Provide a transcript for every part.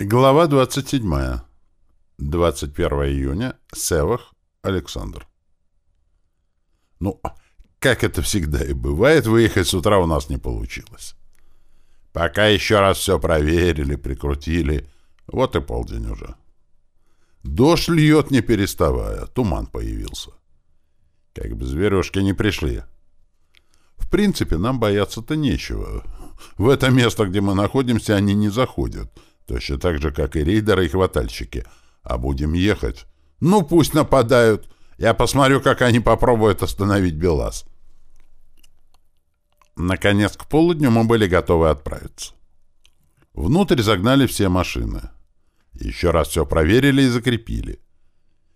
Глава 27. 21 июня. Севах. Александр. Ну, как это всегда и бывает, выехать с утра у нас не получилось. Пока еще раз все проверили, прикрутили. Вот и полдень уже. Дождь льет, не переставая. Туман появился. Как бы зверюшки не пришли. В принципе, нам бояться-то нечего. В это место, где мы находимся, они не заходят — Точно так же, как и рейдеры и хватальщики. А будем ехать. Ну, пусть нападают. Я посмотрю, как они попробуют остановить БелАЗ. Наконец, к полудню мы были готовы отправиться. Внутрь загнали все машины. Еще раз все проверили и закрепили.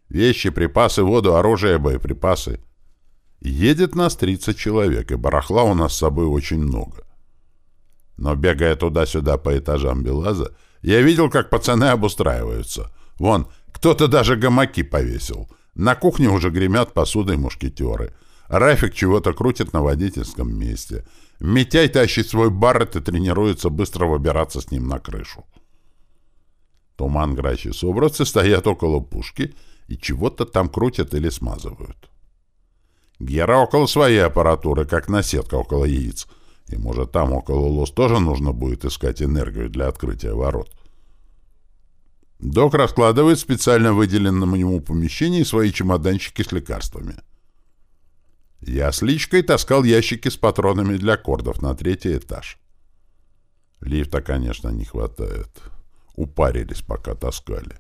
Вещи, припасы, воду, оружие, боеприпасы. Едет нас 30 человек, и барахла у нас с собой очень много. Но бегая туда-сюда по этажам Белаза, я видел, как пацаны обустраиваются. Вон, кто-то даже гамаки повесил. На кухне уже гремят посудой мушкетеры. Рафик чего-то крутит на водительском месте. Митяй тащит свой баррет и тренируется быстро выбираться с ним на крышу. Туман, Грач и Собровцы стоят около пушки и чего-то там крутят или смазывают. Гера около своей аппаратуры, как наседка около яиц — и, может, там около лос тоже нужно будет искать энергию для открытия ворот. Док раскладывает в специально выделенном ему помещении свои чемоданчики с лекарствами. Я с личкой таскал ящики с патронами для кордов на третий этаж. Лифта, конечно, не хватает. Упарились, пока таскали.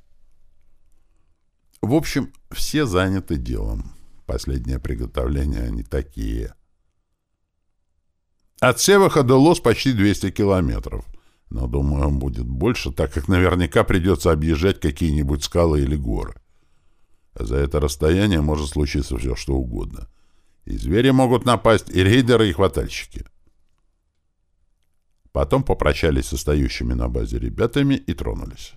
В общем, все заняты делом. Последнее приготовление они такие. От Севаха до Лос почти 200 километров. Но, думаю, будет больше, так как наверняка придется объезжать какие-нибудь скалы или горы. За это расстояние может случиться все, что угодно. И звери могут напасть, и рейдеры, и хватальщики. Потом попрощались с остающими на базе ребятами и тронулись.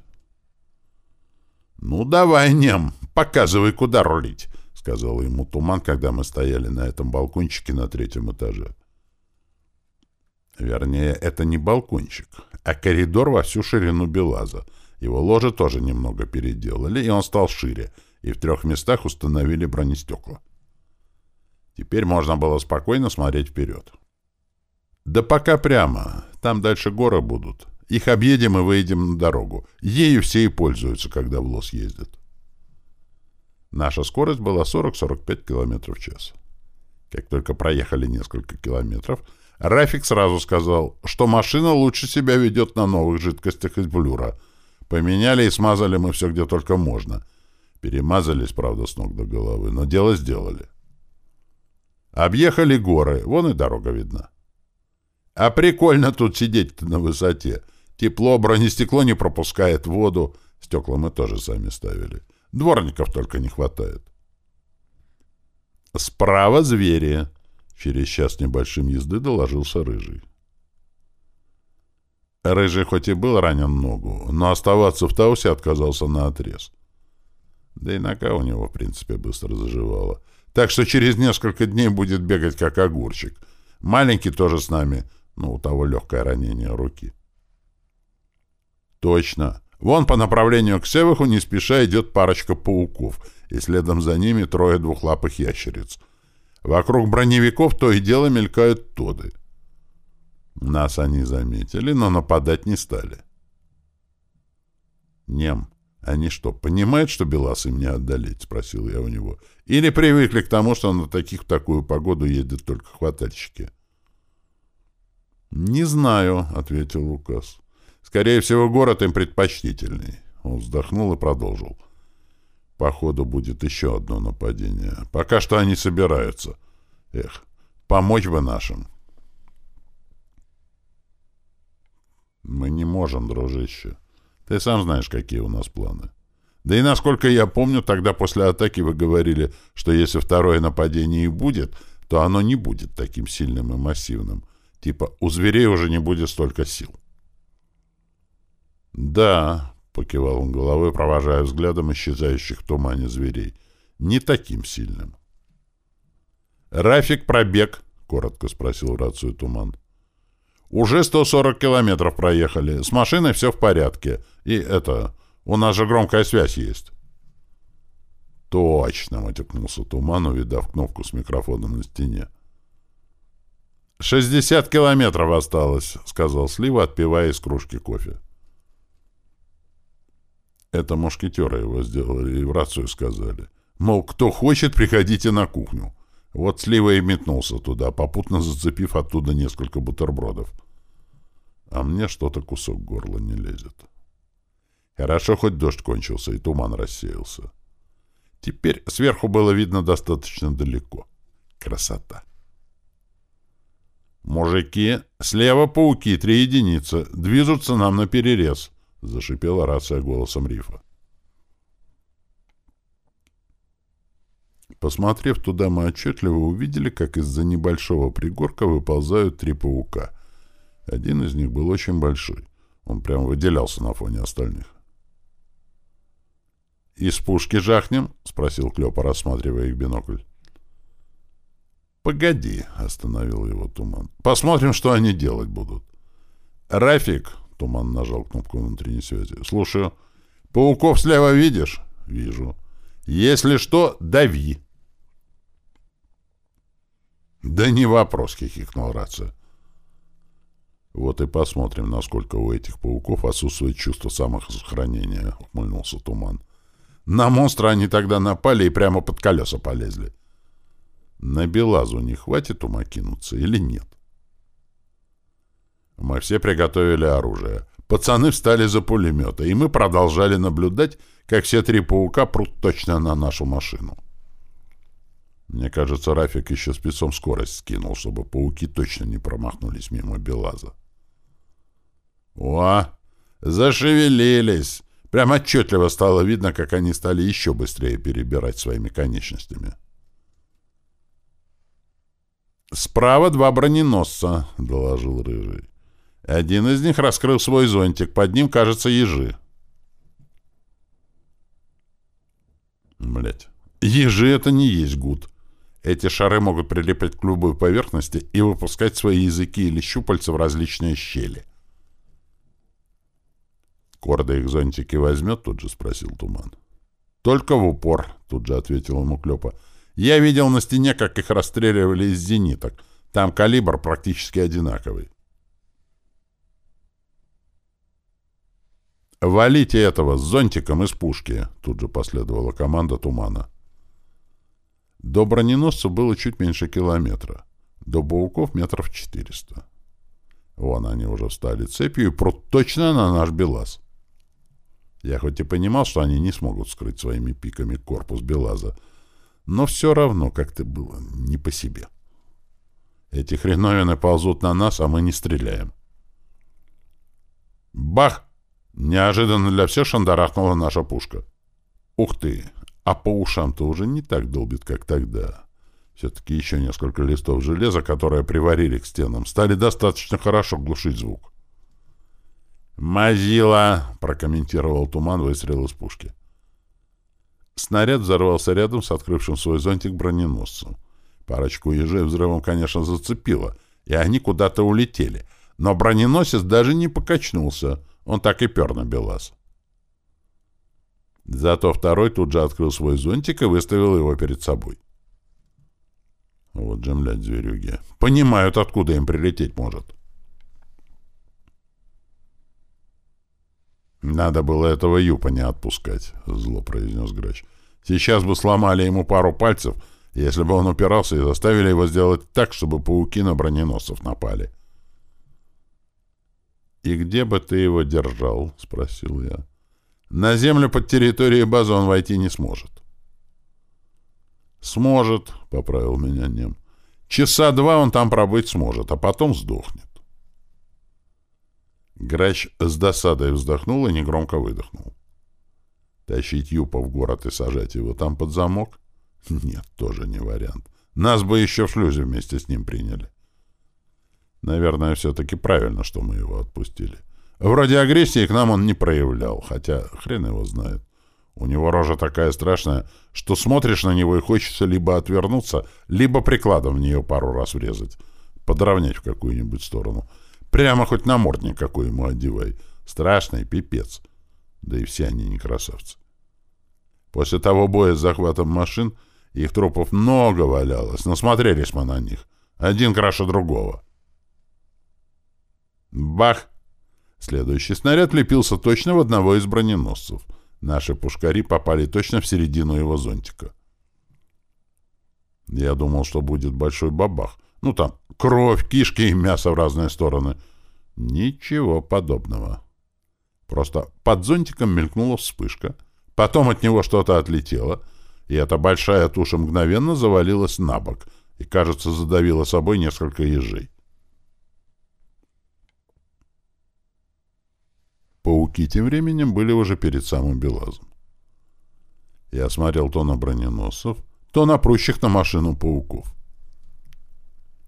«Ну, давай, нем, показывай, куда рулить», — сказал ему Туман, когда мы стояли на этом балкончике на третьем этаже. Вернее, это не балкончик, а коридор во всю ширину Белаза. Его ложе тоже немного переделали, и он стал шире, и в трех местах установили бронестекла. Теперь можно было спокойно смотреть вперед. Да пока прямо. Там дальше горы будут. Их объедем и выйдем на дорогу. Ею все и пользуются, когда в лос ездят. Наша скорость была 40-45 км в час. Как только проехали несколько километров, Рафик сразу сказал, что машина лучше себя ведет на новых жидкостях из блюра. Поменяли и смазали мы все где только можно. Перемазались, правда, с ног до головы, но дело сделали. Объехали горы, вон и дорога видна. А прикольно тут сидеть на высоте. Тепло, бронестекло не пропускает воду. Стекла мы тоже сами ставили. Дворников только не хватает. Справа звери. Через час небольшим езды доложился Рыжий. Рыжий хоть и был ранен ногу, но оставаться в Таусе отказался на отрез. Да и нога у него, в принципе, быстро заживала. Так что через несколько дней будет бегать как огурчик. Маленький тоже с нами, но у того легкое ранение руки. Точно. Вон по направлению к Севаху не спеша идет парочка пауков, и следом за ними трое двухлапых ящериц — Вокруг броневиков то и дело мелькают тоды. Нас они заметили, но нападать не стали. «Нем, они что, понимают, что Белас им не отдалить?» — спросил я у него. «Или привыкли к тому, что на таких в такую погоду ездят только хватальщики?» «Не знаю», — ответил Лукас. «Скорее всего, город им предпочтительный». Он вздохнул и продолжил. — Походу, будет еще одно нападение. Пока что они собираются. Эх, помочь бы нашим. Мы не можем, дружище. Ты сам знаешь, какие у нас планы. Да и насколько я помню, тогда после атаки вы говорили, что если второе нападение и будет, то оно не будет таким сильным и массивным. Типа, у зверей уже не будет столько сил. Да, — покивал он головой, провожая взглядом исчезающих в тумане зверей. «Не таким сильным». «Рафик пробег», — коротко спросил рацию Туман. Уже 140 километров проехали. С машиной все в порядке. И это... У нас же громкая связь есть. Точно, матюкнулся Туман, увидав кнопку с микрофоном на стене. «Шестьдесят километров осталось», — сказал Слива, отпивая из кружки кофе. Это мушкетеры его сделали и в рацию сказали. Мол, кто хочет, приходите на кухню. Вот Слива и метнулся туда, попутно зацепив оттуда несколько бутербродов. А мне что-то кусок горла не лезет. Хорошо, хоть дождь кончился, и туман рассеялся. Теперь сверху было видно достаточно далеко. Красота. «Мужики, слева пауки, три единицы. Движутся нам на перерез», — зашипела рация голосом рифа. Посмотрев туда, мы отчетливо увидели, как из-за небольшого пригорка выползают три паука. Один из них был очень большой. Он прямо выделялся на фоне остальных. «Из пушки жахнем?» — спросил Клёпа, рассматривая их бинокль. «Погоди», — остановил его Туман. «Посмотрим, что они делать будут». «Рафик», — Туман нажал кнопку внутренней связи. «Слушаю. Пауков слева видишь?» «Вижу. Если что, дави». «Да не вопрос», — хихикнул рация. «Вот и посмотрим, насколько у этих пауков отсутствует чувство самосохранения», — ухмыльнулся Туман. «На монстра они тогда напали и прямо под колеса полезли». На Белазу не хватит ума кинуться или нет? Мы все приготовили оружие. Пацаны встали за пулемета, и мы продолжали наблюдать, как все три паука прут точно на нашу машину. Мне кажется, Рафик еще спецом скорость скинул, чтобы пауки точно не промахнулись мимо Белаза. О, зашевелились! Прям отчетливо стало видно, как они стали еще быстрее перебирать своими конечностями. «Справа два броненосца», — доложил Рыжий. Один из них раскрыл свой зонтик, под ним, кажется, ежи. Блять. Ежи — это не есть гуд. Эти шары могут прилипать к любой поверхности и выпускать свои языки или щупальца в различные щели. «Корда их зонтики возьмет?» — тут же спросил Туман. «Только в упор», — тут же ответил ему Клёпа. «Я видел на стене, как их расстреливали из зениток. Там калибр практически одинаковый». «Валите этого с зонтиком из пушки!» — тут же последовала команда Тумана. До броненосца было чуть меньше километра. До Бауков метров четыреста. Вон они уже встали цепью и прут точно на наш БелАЗ. Я хоть и понимал, что они не смогут скрыть своими пиками корпус БелАЗа, но все равно как-то было не по себе. Эти хреновины ползут на нас, а мы не стреляем. Бах! Неожиданно для всех шандарахнула наша пушка. Ух ты! А по ушам-то уже не так долбит, как тогда. Все-таки еще несколько листов железа, которые приварили к стенам, стали достаточно хорошо глушить звук. «Мазила!» — прокомментировал туман выстрел из пушки. Снаряд взорвался рядом с открывшим свой зонтик броненосцем. Парочку ежей взрывом, конечно, зацепило, и они куда-то улетели. Но броненосец даже не покачнулся. Он так и пер на Белас. Зато второй тут же открыл свой зонтик и выставил его перед собой. Вот же, блядь, зверюги. Понимают, откуда им прилететь может. «Надо было этого Юпа не отпускать», — зло произнес Грач. «Сейчас бы сломали ему пару пальцев, если бы он упирался и заставили его сделать так, чтобы пауки на броненосцев напали». «И где бы ты его держал?» — спросил я. На землю под территорией базы он войти не сможет. «Сможет», — поправил меня Нем. «Часа два он там пробыть сможет, а потом сдохнет». Грач с досадой вздохнул и негромко выдохнул. Тащить Юпа в город и сажать его там под замок? Нет, тоже не вариант. Нас бы еще в шлюзе вместе с ним приняли. Наверное, все-таки правильно, что мы его отпустили. Вроде агрессии к нам он не проявлял, хотя хрен его знает. У него рожа такая страшная, что смотришь на него и хочется либо отвернуться, либо прикладом в нее пару раз врезать, подровнять в какую-нибудь сторону. Прямо хоть намордник какой ему одевай. Страшный пипец. Да и все они не красавцы. После того боя с захватом машин их трупов много валялось, но смотрелись мы на них. Один краше другого. Бах! Следующий снаряд лепился точно в одного из броненосцев. Наши пушкари попали точно в середину его зонтика. Я думал, что будет большой бабах. Ну там, кровь, кишки и мясо в разные стороны. Ничего подобного. Просто под зонтиком мелькнула вспышка. Потом от него что-то отлетело, и эта большая туша мгновенно завалилась на бок и, кажется, задавила собой несколько ежей. Пауки тем временем были уже перед самым Белазом. Я смотрел то на броненосцев, то на прущих на машину пауков.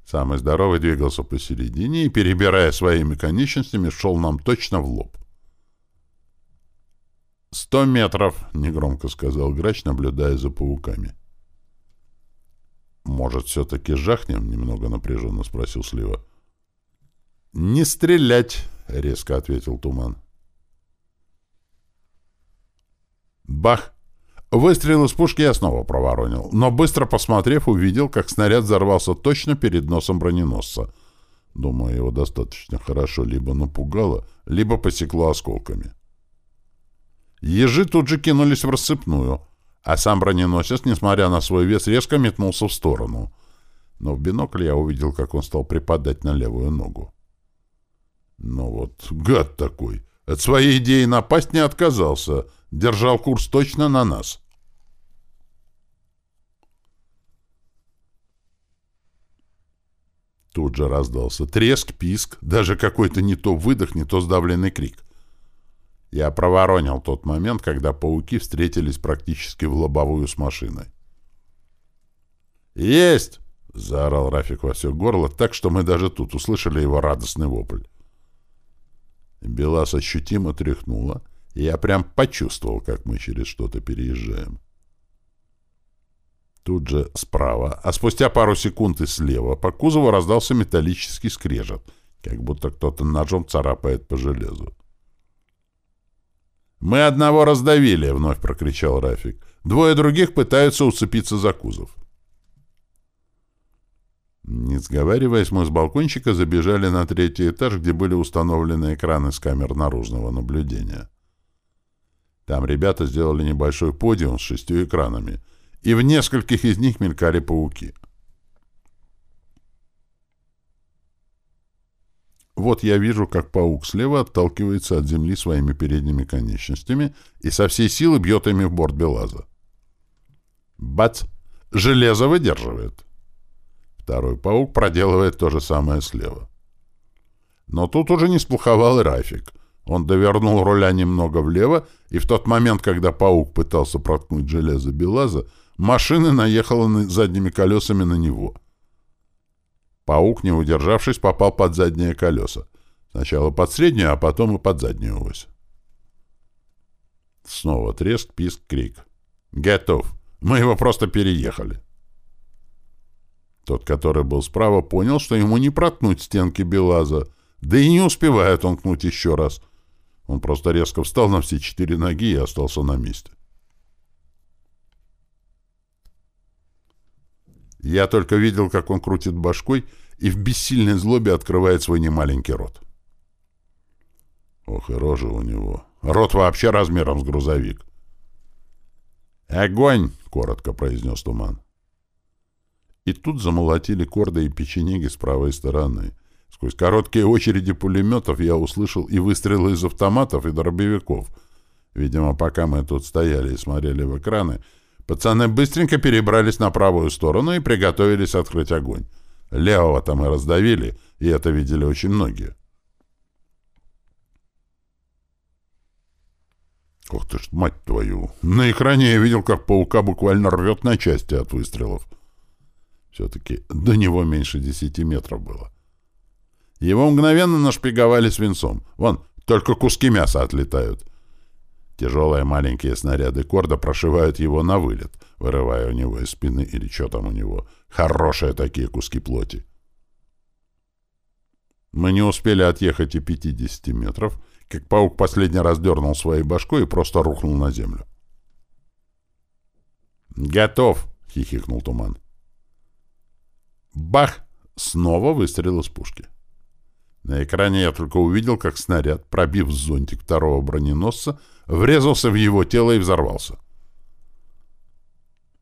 Самый здоровый двигался посередине и, перебирая своими конечностями, шел нам точно в лоб. «Сто метров!» — негромко сказал грач, наблюдая за пауками. «Может, все-таки жахнем?» — немного напряженно спросил Слива. «Не стрелять!» — резко ответил Туман. Бах! Выстрел из пушки я снова проворонил, но быстро посмотрев, увидел, как снаряд взорвался точно перед носом броненосца. Думаю, его достаточно хорошо либо напугало, либо посекло осколками. Ежи тут же кинулись в рассыпную, а сам броненосец, несмотря на свой вес, резко метнулся в сторону. Но в бинокль я увидел, как он стал припадать на левую ногу. Ну вот, гад такой! От своей идеи напасть не отказался, держал курс точно на нас. Тут же раздался треск, писк, даже какой-то не то выдох, не то сдавленный крик. Я проворонил тот момент, когда пауки встретились практически в лобовую с машиной. «Есть!» — заорал Рафик во все горло, так что мы даже тут услышали его радостный вопль. Белас ощутимо тряхнула, я прям почувствовал, как мы через что-то переезжаем. Тут же справа, а спустя пару секунд и слева по кузову раздался металлический скрежет, как будто кто-то ножом царапает по железу. «Мы одного раздавили!» — вновь прокричал Рафик. «Двое других пытаются уцепиться за кузов». Не сговариваясь, мы с балкончика забежали на третий этаж, где были установлены экраны с камер наружного наблюдения. Там ребята сделали небольшой подиум с шестью экранами — и в нескольких из них мелькали пауки. Вот я вижу, как паук слева отталкивается от земли своими передними конечностями и со всей силы бьет ими в борт Белаза. Бац! Железо выдерживает. Второй паук проделывает то же самое слева. Но тут уже не сплоховал и Рафик. Он довернул руля немного влево, и в тот момент, когда паук пытался проткнуть железо Белаза, Машина наехала задними колесами на него. Паук, не удержавшись, попал под задние колеса. Сначала под среднюю, а потом и под заднюю ось. Снова треск, писк, крик. «Готов! Мы его просто переехали!» Тот, который был справа, понял, что ему не проткнуть стенки Белаза, да и не успевает он кнуть еще раз. Он просто резко встал на все четыре ноги и остался на месте. Я только видел, как он крутит башкой и в бессильной злобе открывает свой немаленький рот. Ох, и рожа у него. Рот вообще размером с грузовик. «Огонь!» — коротко произнес Туман. И тут замолотили корды и печенеги с правой стороны. Сквозь короткие очереди пулеметов я услышал и выстрелы из автоматов, и дробовиков. Видимо, пока мы тут стояли и смотрели в экраны, Пацаны быстренько перебрались на правую сторону и приготовились открыть огонь. Левого там и раздавили, и это видели очень многие. Ох ты ж, мать твою! На экране я видел, как паука буквально рвет на части от выстрелов. Все-таки до него меньше десяти метров было. Его мгновенно нашпиговали свинцом. Вон, только куски мяса отлетают. Тяжелые маленькие снаряды корда прошивают его на вылет, вырывая у него из спины или что там у него. Хорошие такие куски плоти. Мы не успели отъехать и 50 метров, как паук последний раз дернул своей башкой и просто рухнул на землю. «Готов!» — хихикнул туман. Бах! Снова выстрел из пушки. На экране я только увидел, как снаряд, пробив зонтик второго броненосца, врезался в его тело и взорвался.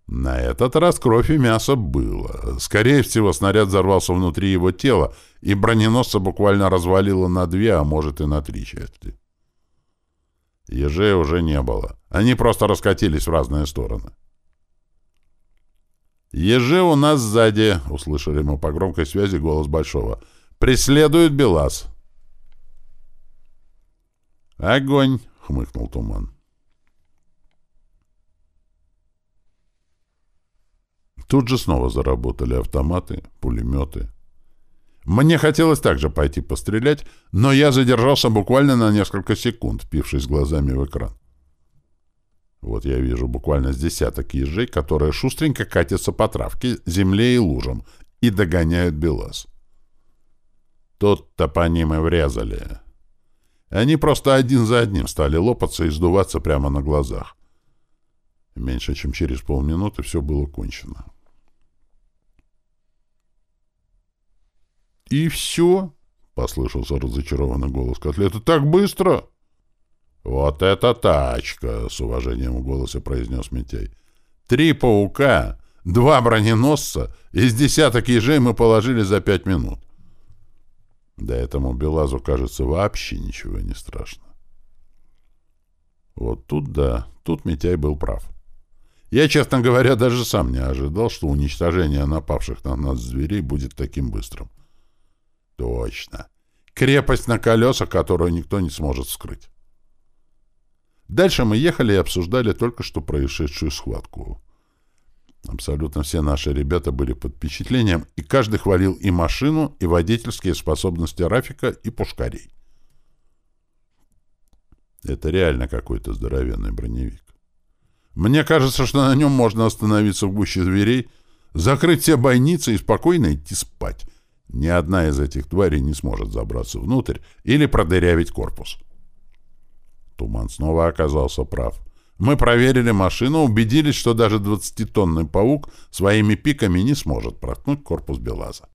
На этот раз кровь и мясо было. Скорее всего, снаряд взорвался внутри его тела, и броненосца буквально развалило на две, а может и на три части. Ежей уже не было. Они просто раскатились в разные стороны. «Ежи у нас сзади!» — услышали мы по громкой связи голос Большого. «Преследует Белас!» «Огонь!» — хмыкнул Туман. Тут же снова заработали автоматы, пулеметы. Мне хотелось также пойти пострелять, но я задержался буквально на несколько секунд, впившись глазами в экран. Вот я вижу буквально с десяток ежей, которые шустренько катятся по травке, земле и лужам и догоняют Белас. Тут-то по ним и врезали. Они просто один за одним стали лопаться и сдуваться прямо на глазах. Меньше чем через полминуты все было кончено. «И все?» — послышался разочарованный голос котлета. «Так быстро?» «Вот это тачка!» — с уважением в голосе произнес Митяй. «Три паука, два броненосца, из десяток ежей мы положили за пять минут». Да этому Белазу, кажется, вообще ничего не страшно. Вот тут да, тут Митяй был прав. Я, честно говоря, даже сам не ожидал, что уничтожение напавших на нас зверей будет таким быстрым. Точно. Крепость на колесах, которую никто не сможет вскрыть. Дальше мы ехали и обсуждали только что происшедшую схватку. Абсолютно все наши ребята были под впечатлением, и каждый хвалил и машину, и водительские способности Рафика, и пушкарей. Это реально какой-то здоровенный броневик. Мне кажется, что на нем можно остановиться в гуще зверей, закрыть все бойницы и спокойно идти спать. Ни одна из этих тварей не сможет забраться внутрь или продырявить корпус. Туман снова оказался прав. Мы проверили машину, убедились, что даже 20-тонный паук своими пиками не сможет проткнуть корпус Белаза.